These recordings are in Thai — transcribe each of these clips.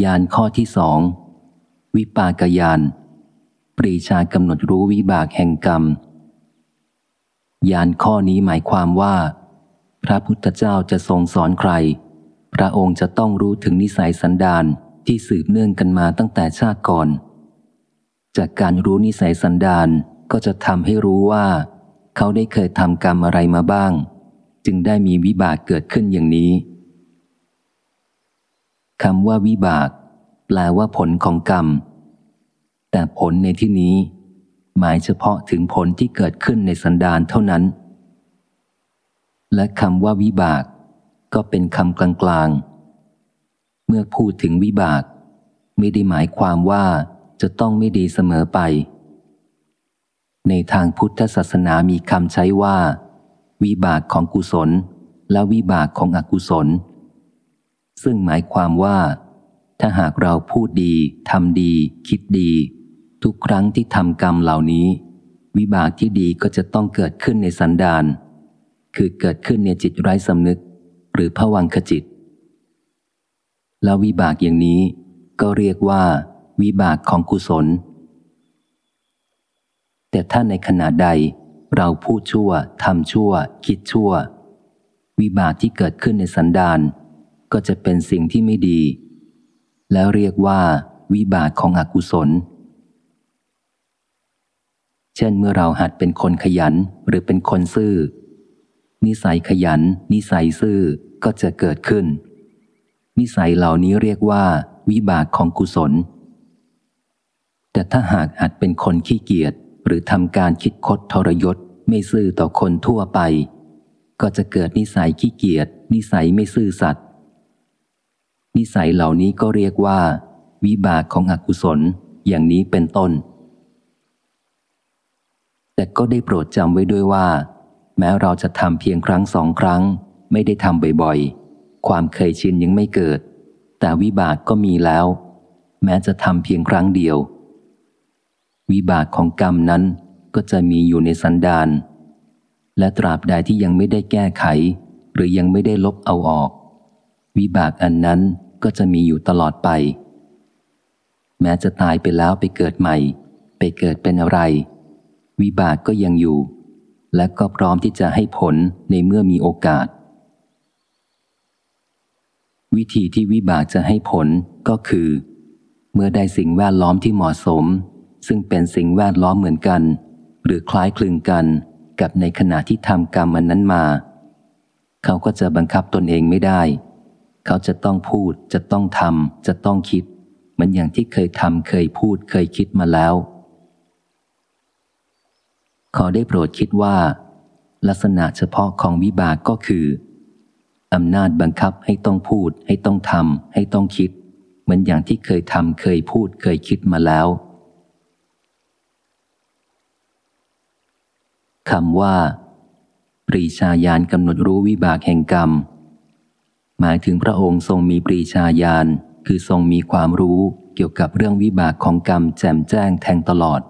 ยานข้อที่สองวิปากยาน ปรีชากำหนดรู้วิบากแห่งกรรม ยานข้อนี้หมายความว่า พระพุทธเจ้าจะทรงสอนใคร พระองค์จะต้องรู้ถึงนิสัยสันดานที่สืบเนื่องกันมาตั้งแต่ชาติก่อน จากการรู้นิสัยสันดานก็จะทำให้รู้ว่า เขาได้เคยทำกรรมอะไรมาบ้าง จึงได้มีวิบากเกิดขึ้นอย่างนี้ คำว่าวิบาก แปลว่าผลของกรรม แต่ผลในที่นี้ หมายเฉพาะถึงผลที่เกิดขึ้นในสันดานเท่านั้น และคำว่าวิบาก ก็เป็นคำกลางๆ เมื่อพูดถึงวิบาก ไม่ได้หมายความว่าจะต้องไม่ดีเสมอไป ในทางพุทธศาสนามีคำใช้ว่า วิบากของกุศล และวิบากของอกุศล ซึ่งหมายความว่า ถ้าหากเราพูดดีทำดี คิดดี ทุกครั้งที่ทำกรรมเหล่านี้ วิบากที่ดีก็จะต้องเกิดขึ้นในสันดานคือเกิดขึ้นในจิตไร้สำนึก หรือผวังขจิต แล้ววิบากอย่างนี้ก็เรียกว่า วิบากของกุศล แต่ถ้าในขณะใดเราพูดชั่วทำชั่ว คิดชั่ว วิบากที่เกิดขึ้นในสันดาน ก็จะเป็นสิ่งที่ไม่ดี แล้วเรียกว่า วิบากของอกุศล เช่นเมื่อเราหัดเป็นคนขยันหรือเป็นคนซื่อ นิสัยขยัน นิสัยซื่อก็จะเกิดขึ้น นิสัยเหล่านี้เรียกว่า วิบากของกุศล แต่ถ้าหากหัดเป็นคนขี้เกียจหรือทำการคิดคดทรยศไม่ซื่อต่อคนทั่วไป ก็จะเกิดนิสัยขี้เกียจนิสัยไม่ซื่อสัตย์ นิสัยเหล่านี้ก็เรียกว่า วิบากของอกุศลอย่างนี้เป็นต้น แต่ก็ได้โปรดจำไว้ด้วยว่า แม้เราจะทำเพียงครั้งสองครั้ง ไม่ได้ทำบ่อยๆ ความเคยชินยังไม่เกิด แต่วิบากก็มีแล้ว แม้จะทำเพียงครั้งเดียว วิบากของกรรมนั้นก็จะมีอยู่ในสันดานและตราบใดที่ยังไม่ได้แก้ไข หรือยังไม่ได้ลบเอาออก วิบากอันนั้น ก็จะมีอยู่ตลอดไป แม้จะตายไปแล้วไปเกิดใหม่ ไปเกิดเป็นอะไร วิบากก็ยังอยู่ และก็พร้อมที่จะให้ผลในเมื่อมีโอกาส วิธีที่วิบากจะให้ผลก็คือ เมื่อได้สิ่งแวดล้อมที่เหมาะสม ซึ่งเป็นสิ่งแวดล้อมเหมือนกัน หรือคล้ายคลึงกันกับในขณะที่ทำกรรมอันนั้นมา เขาก็จะบังคับตนเองไม่ได้ เขาจะต้องพูด จะต้องทำจะต้องคิด เหมือนอย่างที่เคยทำเคยพูดเคยคิดมาแล้ว ขอได้โปรดคิดว่า ลักษณะเฉพาะของวิบากก็คืออำนาจบังคับให้ต้องพูด ให้ต้องทำให้ต้องคิด เหมือนอย่างที่เคยทำเคยพูดเคยคิดมาแล้วคำว่า ปรีชาญาณกำหนดรู้วิบากแห่งกรรม หมายถึงพระองค์ทรงมีปรีชาญาณคือทรงมีความรู้เกี่ยวกับเรื่องวิบากของกรรมแจ่มแจ้งแทงตลอด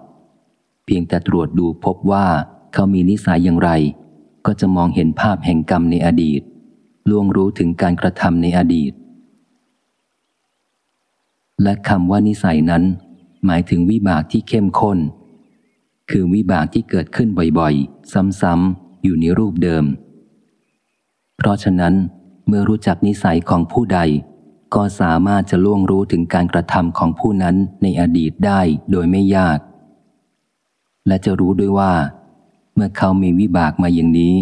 เพียงแต่ตรวจดูพบว่าเขามีนิสัยอย่างไร ก็จะมองเห็นภาพแห่งกรรมในอดีตล่วงรู้ถึงการกระทำในอดีต และคำว่านิสัยนั้น หมายถึงวิบากที่เข้มข้น คือวิบากที่เกิดขึ้นบ่อยๆ ซ้ำๆอยู่ในรูปเดิม เพราะฉะนั้น เมื่อรู้จักนิสัยของผู้ใด ก็สามารถจะล่วงรู้ถึงการกระทำของผู้นั้นในอดีตได้โดยไม่ยาก และจะรู้ด้วยว่า เมื่อเขามีวิบากมาอย่างนี้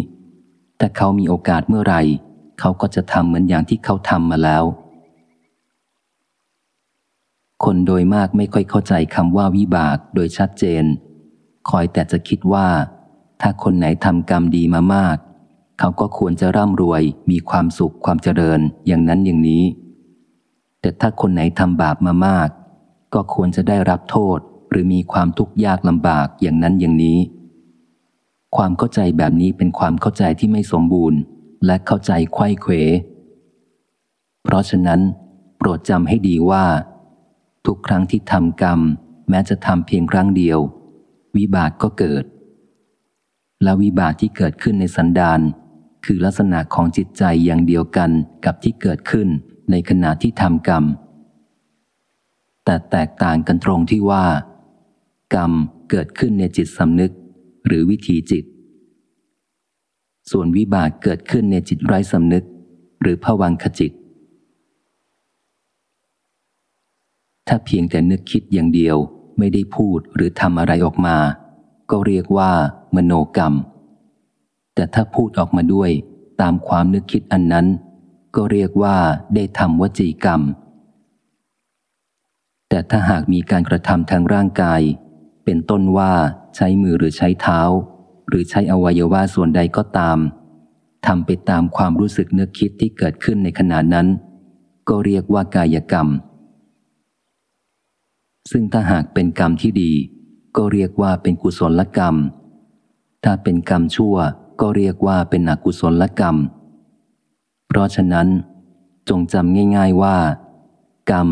ถ้าเขามีโอกาสเมื่อไหร่ เขาก็จะทำเหมือนอย่างที่เขาทำมาแล้ว คนโดยมากไม่ค่อยเข้าใจคำว่าวิบากโดยชัดเจน คอยแต่จะคิดว่า ถ้าคนไหนทำกรรมดีมามาก เขาก็ควรจะร่ำรวย มีความสุขความเจริญอย่างนั้นอย่างนี้ แต่ถ้าคนไหนทำบาปมามาก ก็ควรจะได้รับโทษหรือมีความทุกข์ยากลำบากอย่างนั้นอย่างนี้ ความเข้าใจแบบนี้เป็นความเข้าใจที่ไม่สมบูรณ์ และเข้าใจไข้เขว เพราะฉะนั้น โปรดจำให้ดีว่า ทุกครั้งที่ทำกรรม แม้จะทำเพียงครั้งเดียว วิบากก็เกิด และวิบากที่เกิดขึ้นในสันดาน คือลักษณะของจิตใจอย่างเดียวกันกับที่เกิดขึ้นในขณะที่ทำกรรม แต่แตกต่างกันตรงที่ว่า กรรมเกิดขึ้นในจิตสำนึก หรือวิถีจิต ส่วนวิบากเกิดขึ้นในจิตไร้สำนึก หรือผวังขจิต ถ้าเพียงแต่นึกคิดอย่างเดียวไม่ได้พูดหรือทำอะไรออกมา ก็เรียกว่ามโนกรรม แต่ถ้าพูดออกมาด้วยตามความนึกคิดอันนั้น ก็เรียกว่าได้ทำวจีกรรม แต่ถ้าหากมีการกระทำทางร่างกาย เป็นต้นว่าใช้มือหรือใช้เท้า หรือใช้อวัยวะส่วนใดก็ตามทำไปตามความรู้สึกนึกคิดที่เกิดขึ้นในขณะนั้น ก็เรียกว่ากายกรรม ซึ่งถ้าหากเป็นกรรมที่ดี ก็เรียกว่าเป็นกุศลกรรม ถ้าเป็นกรรมชั่ว ก็เรียกว่าเป็นอกุศลกรรม เพราะฉะนั้น จงจำง่าย ๆว่า กรรม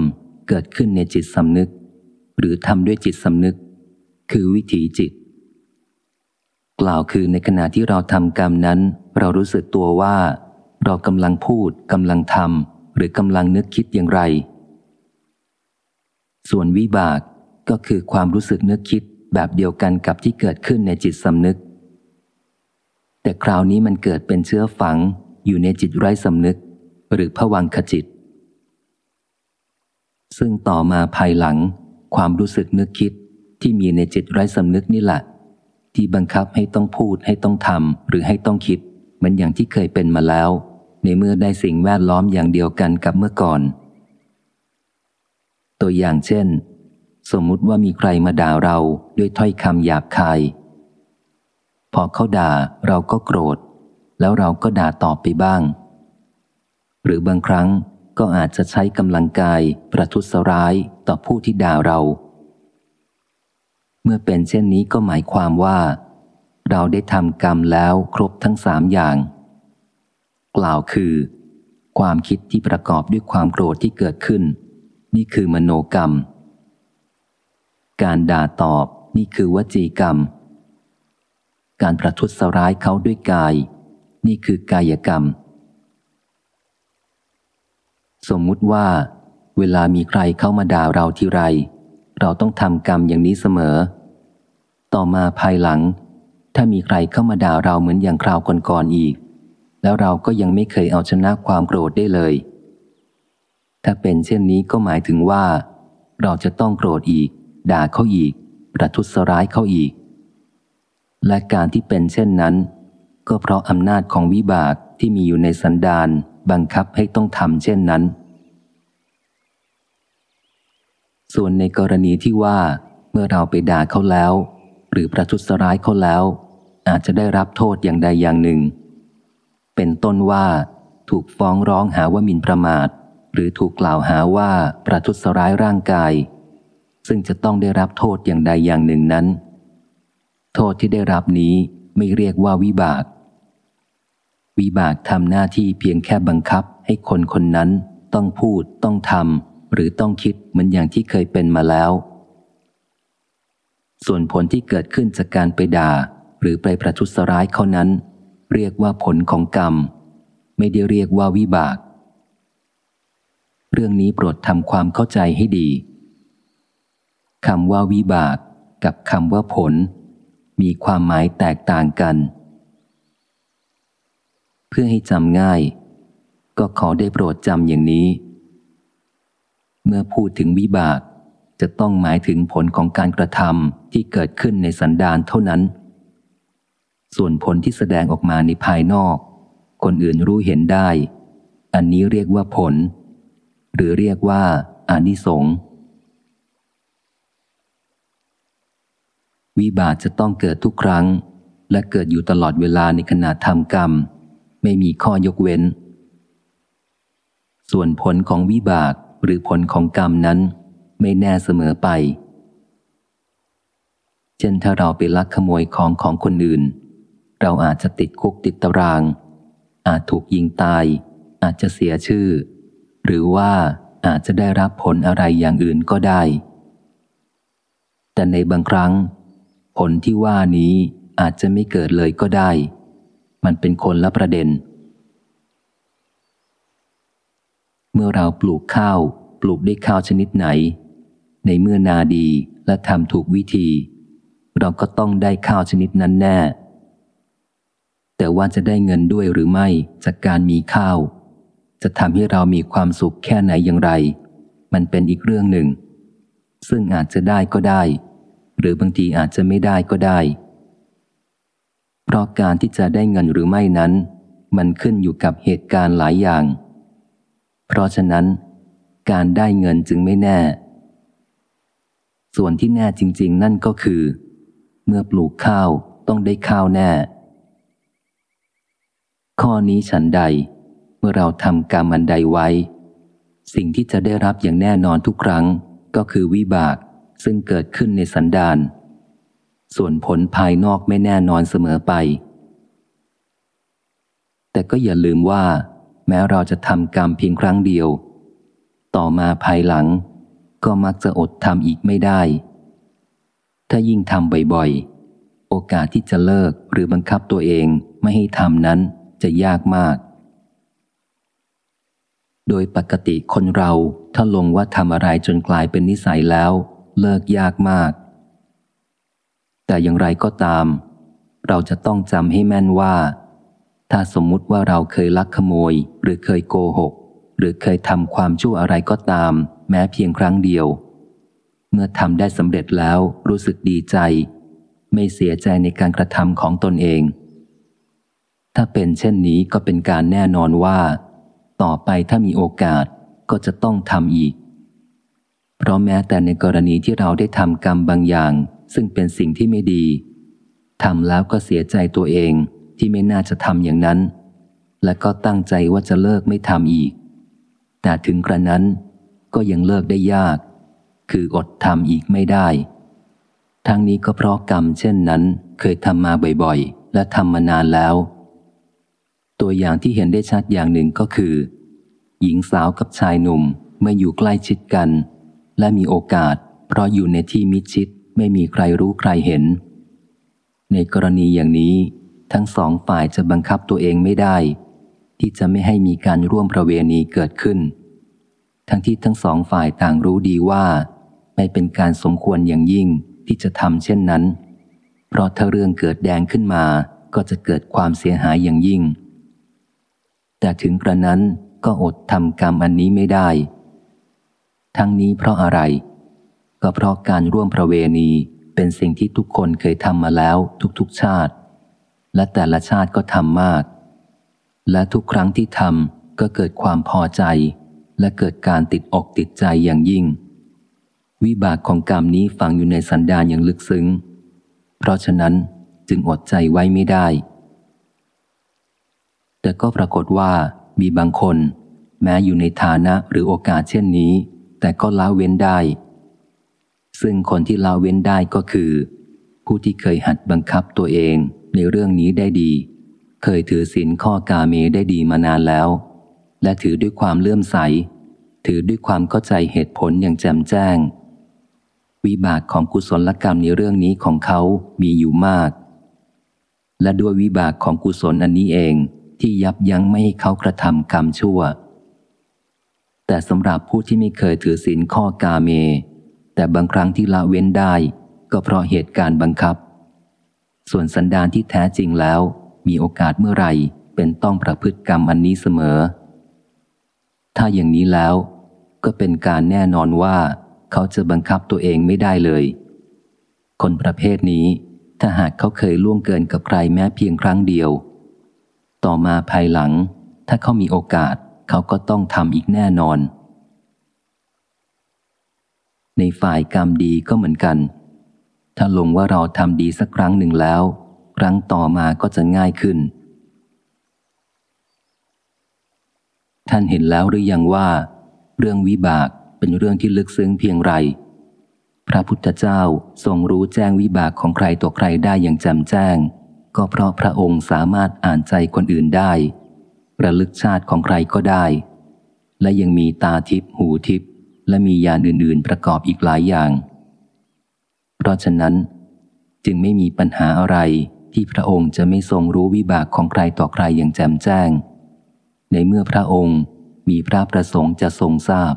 เกิดขึ้นในจิตสำนึก หรือทำด้วยจิตสำนึก คือวิถีจิต กล่าวคือในขณะที่เราทำกรรมนั้น เรารู้สึกตัวว่า เรากำลังพูดกำลังทำหรือกำลังนึกคิดอย่างไร ส่วนวิบากก็คือความรู้สึกนึกคิดแบบเดียวกันกับที่เกิดขึ้นในจิตสำนึก แต่คราวนี้มันเกิดเป็นเชื้อฝังอยู่ในจิตไร้สำนึก หรือผวังขจิต ซึ่งต่อมาภายหลัง ความรู้สึกนึกคิดที่มีในจิตไร้สำนึกนี่แหละที่บังคับให้ต้องพูดให้ต้องทำหรือให้ต้องคิด เหมือนอย่างที่เคยเป็นมาแล้ว ในเมื่อได้สิ่งแวดล้อมอย่างเดียวกันกับเมื่อก่อน ตัวอย่างเช่น สมมุติว่ามีใครมาด่าเราด้วยถ้อยคำหยาบคาย พอเขาด่าเราก็โกรธ แล้วเราก็ด่าตอบไปบ้าง หรือบางครั้งก็อาจจะใช้กำลังกายประทุษร้ายต่อผู้ที่ด่าเรา เมื่อเป็นเช่นนี้ก็หมายความว่า เราได้ทำกรรมแล้วครบทั้งสามอย่าง กล่าวคือ ความคิดที่ประกอบด้วยความโกรธที่เกิดขึ้น นี่คือมโนกรรม การด่าตอบนี่คือวจีกรรม การประทุษร้ายเขาด้วยกาย นี่คือกายกรรม สมมุติว่า เวลามีใครเข้ามาด่าเราทีไร เราต้องทำกรรมอย่างนี้เสมอ ต่อมาภายหลัง ถ้ามีใครเข้ามาด่าเราเหมือนอย่างคราวก่อนๆอีก แล้วเราก็ยังไม่เคยเอาชนะความโกรธได้เลย ถ้าเป็นเช่นนี้ก็หมายถึงว่า เราจะต้องโกรธอีก ด่าเขาอีก ประทุษร้ายเขาอีก และการที่เป็นเช่นนั้น ก็เพราะอำนาจของวิบากที่มีอยู่ในสันดานบังคับให้ต้องทำเช่นนั้น ส่วนในกรณีที่ว่า เมื่อเราไปด่าเขาแล้ว หรือประทุษร้ายเขาแล้ว อาจจะได้รับโทษอย่างใดอย่างหนึ่ง เป็นต้นว่า ถูกฟ้องร้องหาว่ามินประมาท หรือถูกกล่าวหาว่าประทุษร้ายร่างกาย ซึ่งจะต้องได้รับโทษอย่างใดอย่างหนึ่งนั้น โทษที่ได้รับนี้ไม่เรียกว่าวิบาก วิบากทำหน้าที่เพียงแค่บังคับให้คนคนนั้นต้องพูดต้องทำหรือต้องคิดเหมือนอย่างที่เคยเป็นมาแล้ว ส่วนผลที่เกิดขึ้นจากการไปด่า หรือไปประทุษร้ายเขานั้น เรียกว่าผลของกรรม ไม่ได้เรียกว่าวิบาก เรื่องนี้โปรดทำความเข้าใจให้ดีคำว่าวิบากกับคำว่าผล มีความหมายแตกต่างกัน เพื่อให้จำง่าย ก็ขอได้โปรดจำอย่างนี้ เมื่อพูดถึงวิบากจะต้องหมายถึงผลของการกระทำที่เกิดขึ้นในสันดานเท่านั้น ส่วนผลที่แสดงออกมาในภายนอก คนอื่นรู้เห็นได้ อันนี้เรียกว่าผล หรือเรียกว่าอานิสงส์ วิบากจะต้องเกิดทุกครั้ง และเกิดอยู่ตลอดเวลาในขณะทำกรรม ไม่มีข้อยกเว้น ส่วนผลของวิบากหรือผลของกรรมนั้น ไม่แน่เสมอไป เช่นถ้าเราไปลักขโมยของของคนอื่น เราอาจจะติดคุกติดตาราง อาจถูกยิงตาย อาจจะเสียชื่อ หรือว่าอาจจะได้รับผลอะไรอย่างอื่นก็ได้ แต่ในบางครั้ง ผลที่ว่านี้อาจจะไม่เกิดเลยก็ได้ มันเป็นคนละประเด็น เมื่อเราปลูกข้าว ปลูกได้ข้าวชนิดไหน ในเมื่อนาดีและทำถูกวิธี เราก็ต้องได้ข้าวชนิดนั้นแน่ แต่ว่าจะได้เงินด้วยหรือไม่จากการมีข้าว จะทำให้เรามีความสุขแค่ไหนอย่างไร มันเป็นอีกเรื่องหนึ่ง ซึ่งอาจจะได้ก็ได้ หรือบางทีอาจจะไม่ได้ก็ได้ เพราะการที่จะได้เงินหรือไม่นั้น มันขึ้นอยู่กับเหตุการณ์หลายอย่าง เพราะฉะนั้น การได้เงินจึงไม่แน่ ส่วนที่แน่จริง ๆ นั่นก็คือ เมื่อปลูกข้าวต้องได้ข้าวแน่ ข้อนี้ฉันใด เมื่อเราทำกรรมอันใดไว้ สิ่งที่จะได้รับอย่างแน่นอนทุกครั้งก็คือวิบาก ซึ่งเกิดขึ้นในสันดานส่วนผลภายนอกไม่แน่นอนเสมอไป แต่ก็อย่าลืมว่า แม้เราจะทำกรรมเพียงครั้งเดียว ต่อมาภายหลัง ก็มักจะอดทำอีกไม่ได้ ถ้ายิ่งทำบ่อยๆ โอกาสที่จะเลิกหรือบังคับตัวเองไม่ให้ทำนั้นจะยากมาก โดยปกติคนเราถ้าลงว่าทำอะไรจนกลายเป็นนิสัยแล้ว เลิกยากมาก แต่อย่างไรก็ตาม เราจะต้องจำให้แม่นว่า ถ้าสมมุติว่าเราเคยลักขโมย หรือเคยโกหก หรือเคยทำความชั่วอะไรก็ตาม แม้เพียงครั้งเดียว เมื่อทำได้สำเร็จแล้วรู้สึกดีใจ ไม่เสียใจในการกระทำของตนเอง ถ้าเป็นเช่นนี้ก็เป็นการแน่นอนว่า ต่อไปถ้ามีโอกาสก็จะต้องทำอีก เพราะแม้แต่ในกรณีที่เราได้ทำกรรมบางอย่าง ซึ่งเป็นสิ่งที่ไม่ดีทำแล้วก็เสียใจตัวเองที่ไม่น่าจะทำอย่างนั้น และก็ตั้งใจว่าจะเลิกไม่ทำอีก แต่ถึงกระนั้นก็ยังเลิกได้ยาก คืออดทำอีกไม่ได้ ทั้งนี้ก็เพราะกรรมเช่นนั้นเคยทำมาบ่อยๆ และทำมานานแล้ว ตัวอย่างที่เห็นได้ชัดอย่างหนึ่งก็คือ หญิงสาวกับชายหนุ่มเมื่ออยู่ใกล้ชิดกัน และมีโอกาส เพราะอยู่ในที่มิชิดไม่มีใครรู้ใครเห็น ในกรณีอย่างนี้ ทั้งสองฝ่ายจะบังคับตัวเองไม่ได้ ที่จะไม่ให้มีการร่วมประเวณีเกิดขึ้น ทั้งที่ทั้งสองฝ่ายต่างรู้ดีว่า ไม่เป็นการสมควรอย่างยิ่งที่จะทำเช่นนั้น เพราะถ้าเรื่องเกิดแดงขึ้นมาก็จะเกิดความเสียหายอย่างยิ่ง แต่ถึงกระนั้นก็อดทำกรรมอันนี้ไม่ได้ ทั้งนี้เพราะอะไร ก็เพราะการร่วมประเวณีเป็นสิ่งที่ทุกคนเคยทำมาแล้วทุกๆชาติ และแต่ละชาติก็ทำมาก และทุกครั้งที่ทำก็เกิดความพอใจ และเกิดการติดอกติดใจอย่างยิ่ง วิบากของกรรมนี้ฝังอยู่ในสันดานอย่างลึกซึ้ง เพราะฉะนั้นจึงอดใจไว้ไม่ได้ แต่ก็ปรากฏว่ามีบางคน แม้อยู่ในฐานะหรือโอกาสเช่นนี้ แต่ก็ละเว้นได้ ซึ่งคนที่ละเว้นได้ก็คือ ผู้ที่เคยหัดบังคับตัวเองในเรื่องนี้ได้ดี เคยถือศีลข้อกาเมได้ดีมานานแล้ว และถือด้วยความเลื่อมใส ถือด้วยความเข้าใจเหตุผลอย่างแจ่มแจ้ง วิบากของกุศลกรรมในเรื่องนี้ของเขามีอยู่มาก และด้วยวิบากของกุศลอันนี้เองที่ยับยั้งไม่ให้เขากระทำกรรมชั่ว แต่สำหรับผู้ที่ไม่เคยถือศีลข้อกาเม แต่บางครั้งที่ละเว้นได้ ก็เพราะเหตุการณ์บังคับ ส่วนสันดานที่แท้จริงแล้ว มีโอกาสเมื่อไหร่เป็นต้องประพฤติกรรมอันนี้เสมอ ถ้าอย่างนี้แล้ว ก็เป็นการแน่นอนว่า เขาจะบังคับตัวเองไม่ได้เลย คนประเภทนี้ถ้าหากเขาเคยล่วงเกินกับใครแม้เพียงครั้งเดียว ต่อมาภายหลัง ถ้าเขามีโอกาส เขาก็ต้องทำอีกแน่นอน ในฝ่ายกรรมดีก็เหมือนกัน ถ้าลงว่าเราทำดีสักครั้งหนึ่งแล้ว ครั้งต่อมาก็จะง่ายขึ้น ท่านเห็นแล้วหรือยังว่า เรื่องวิบากเป็นเรื่องที่ลึกซึ้งเพียงไร พระพุทธเจ้าทรงรู้แจ้งวิบากของใครตัวใครได้อย่างแจ่มแจ้ง ก็เพราะพระองค์สามารถอ่านใจคนอื่นได้ ระลึกชาติของใครก็ได้ และยังมีตาทิพหูทิพและมียานอื่น ๆ ประกอบอีกหลายอย่าง เพราะฉะนั้น จึงไม่มีปัญหาอะไรที่พระองค์จะไม่ทรงรู้วิบากของใครต่อใครอย่างแจ่มแจ้ง ในเมื่อพระองค์มีพระประสงค์จะทรงทราบ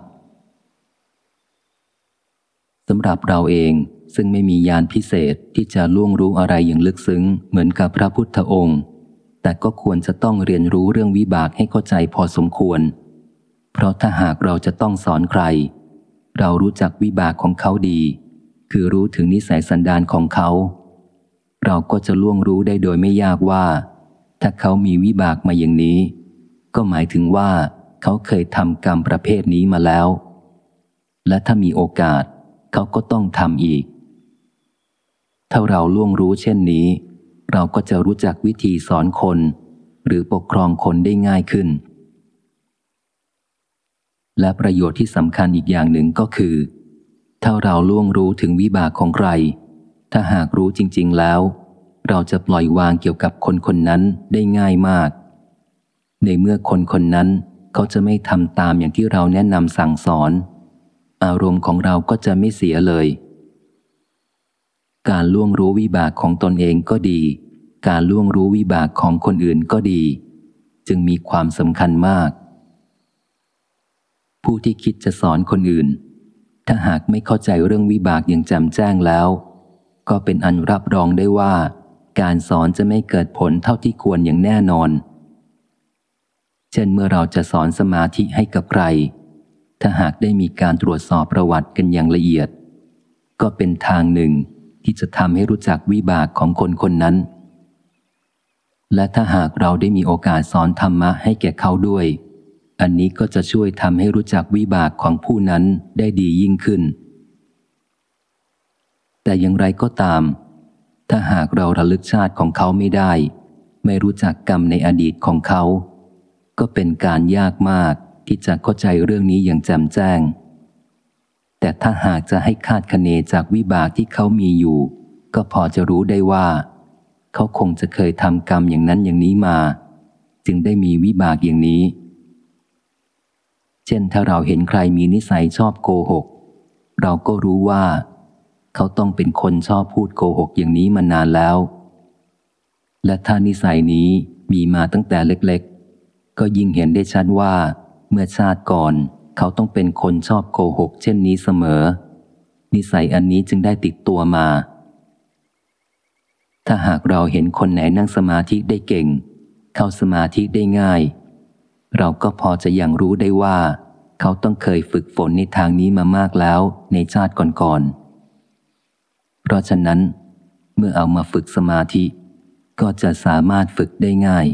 สำหรับเราเองซึ่งไม่มียานพิเศษที่จะล่วงรู้อะไรอย่างลึกซึ้งเหมือนกับพระพุทธองค์ แต่ก็ควรจะต้องเรียนรู้เรื่องวิบากให้เข้าใจพอสมควร เพราะถ้าหากเราจะต้องสอนใคร เรารู้จักวิบากของเขาดี คือรู้ถึงนิสัยสันดานของเขา เราก็จะล่วงรู้ได้โดยไม่ยากว่า ถ้าเขามีวิบากมาอย่างนี้ ก็หมายถึงว่า เขาเคยทำกรรมประเภทนี้มาแล้ว และถ้ามีโอกาส เขาก็ต้องทำอีก ถ้าเราล่วงรู้เช่นนี้ เราก็จะรู้จักวิธีสอนคน หรือปกครองคนได้ง่ายขึ้น และประโยชน์ที่สำคัญอีกอย่างหนึ่งก็คือ ถ้าเราล่วงรู้ถึงวิบากของใคร ถ้าหากรู้จริง ๆแล้ว เราจะปล่อยวางเกี่ยวกับคนคนนั้นได้ง่ายมาก ในเมื่อคนคนนั้นเขาจะไม่ทำตามอย่างที่เราแนะนำสั่งสอน อารมณ์ของเราก็จะไม่เสียเลย การล่วงรู้วิบากของตนเองก็ดี การล่วงรู้วิบากของคนอื่นก็ดี จึงมีความสำคัญมาก ผู้ที่คิดจะสอนคนอื่น ถ้าหากไม่เข้าใจเรื่องวิบากอย่างแจ่มแจ้งแล้ว ก็เป็นอันรับรองได้ว่า การสอนจะไม่เกิดผลเท่าที่ควรอย่างแน่นอน เช่นเมื่อเราจะสอนสมาธิให้กับใคร ถ้าหากได้มีการตรวจสอบประวัติกันอย่างละเอียด ก็เป็นทางหนึ่ง ที่จะทำให้รู้จักวิบากของคนคนนั้น และถ้าหากเราได้มีโอกาสสอนธรรมะให้แก่เขาด้วย อันนี้ก็จะช่วยทำให้รู้จักวิบากของผู้นั้นได้ดียิ่งขึ้น แต่อย่างไรก็ตาม ถ้าหากเราระลึกชาติของเขาไม่ได้ ไม่รู้จักกรรมในอดีตของเขา ก็เป็นการยากมากที่จะเข้าใจเรื่องนี้อย่างแจ่มแจ้ง แต่ถ้าหากจะให้คาดคะเนจากวิบากที่เขามีอยู่ ก็พอจะรู้ได้ว่า เขาคงจะเคยทำกรรมอย่างนั้นอย่างนี้มา จึงได้มีวิบากอย่างนี้ เช่นถ้าเราเห็นใครมีนิสัยชอบโกหก เราก็รู้ว่า เขาต้องเป็นคนชอบพูดโกหกอย่างนี้มานานแล้ว และถ้านิสัยนี้มีมาตั้งแต่เล็กๆ ก็ยิ่งเห็นได้ชัดว่า เมื่อชาติก่อน เขาต้องเป็นคนชอบโกหกเช่นนี้เสมอ นิสัยอันนี้จึงได้ติดตัวมา ถ้าหากเราเห็นคนไหนนั่งสมาธิได้เก่ง เข้าสมาธิได้ง่าย เราก็พอจะยังรู้ได้ว่า เขาต้องเคยฝึกฝนในทางนี้มามากแล้วในชาติก่อนๆ เพราะฉะนั้น เมื่อเอามาฝึกสมาธิ ก็จะสามารถฝึกได้ง่าย